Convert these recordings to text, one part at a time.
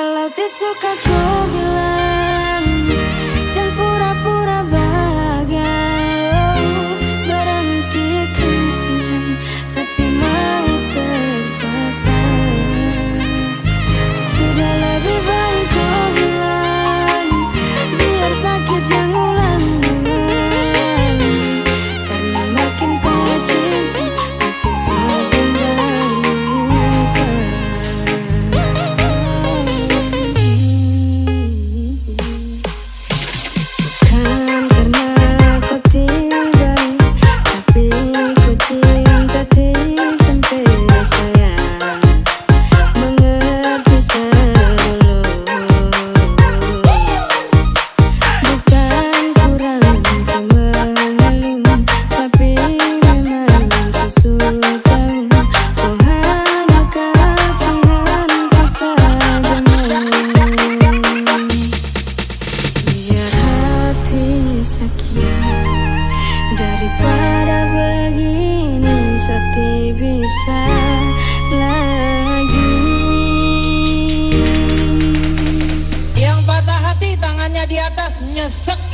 kalau tisu kaku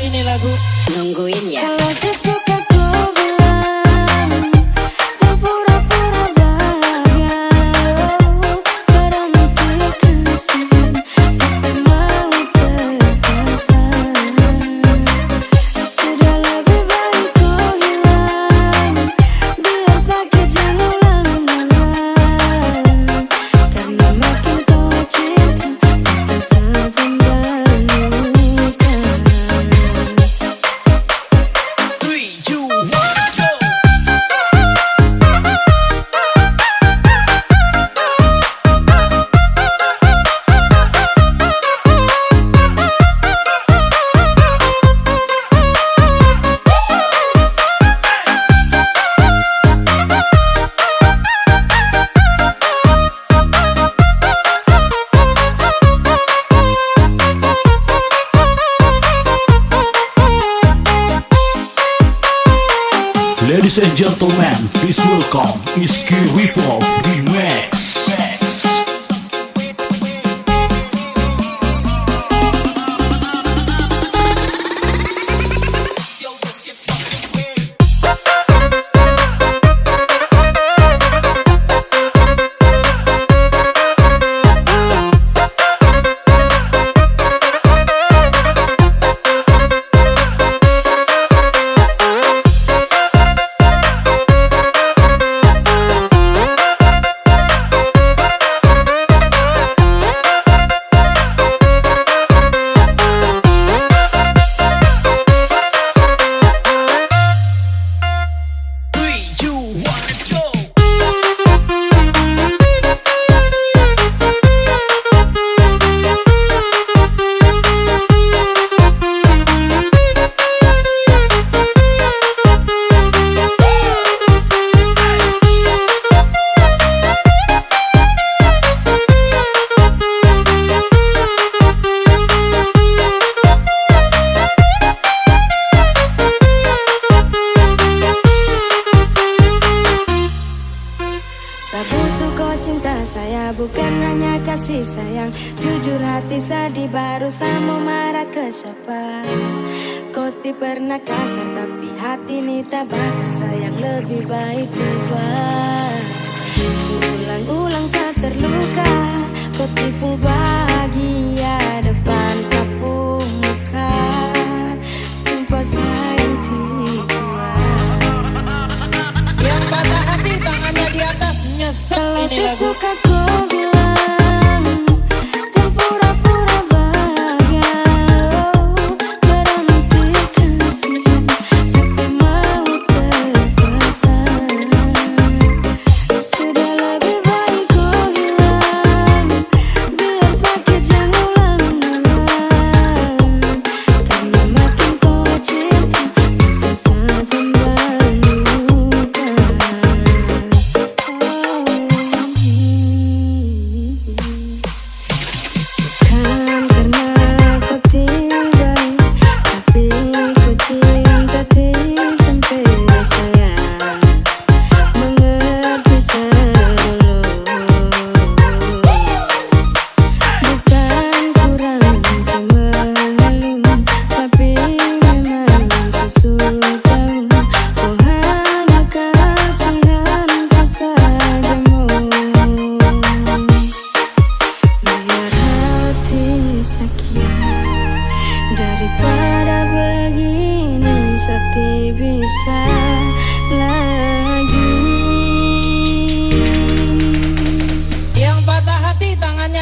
ini lagu. Nungguin ya. Kalau Ladies and gentlemen, please welcome Iski Reform Remix. saya bukan hanya kasih sayang. Jujur hati sadi baru sama marah ke siapa? Koti pernah kasar tapi hati ini tak bakar. Sayang Lebih baik berubah Ulang-ulang satu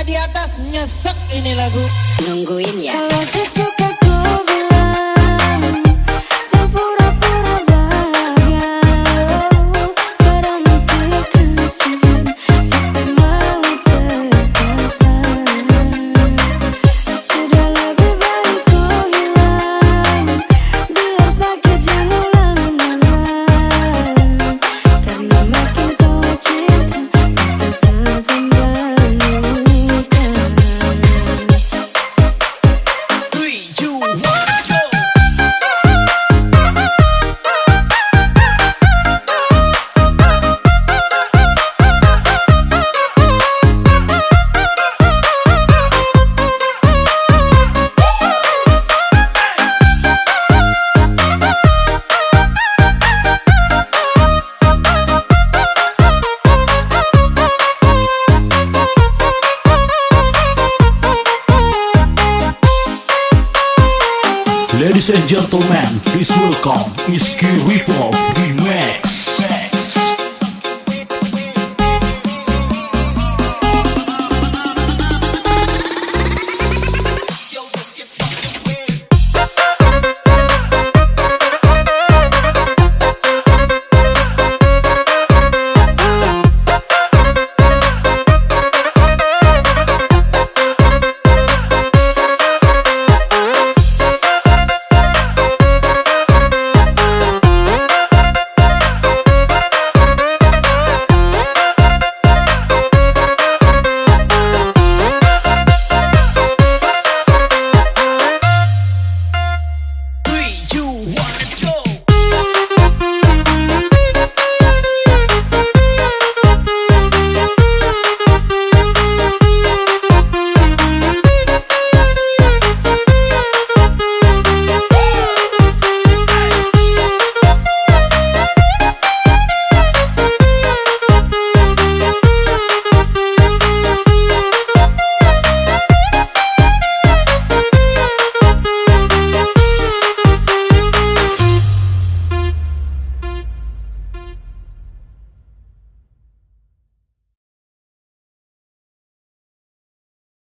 di atas nyesek ini lagu. Nungguin ya. Kalau Ladies and gentlemen, please welcome Iski Report Remix.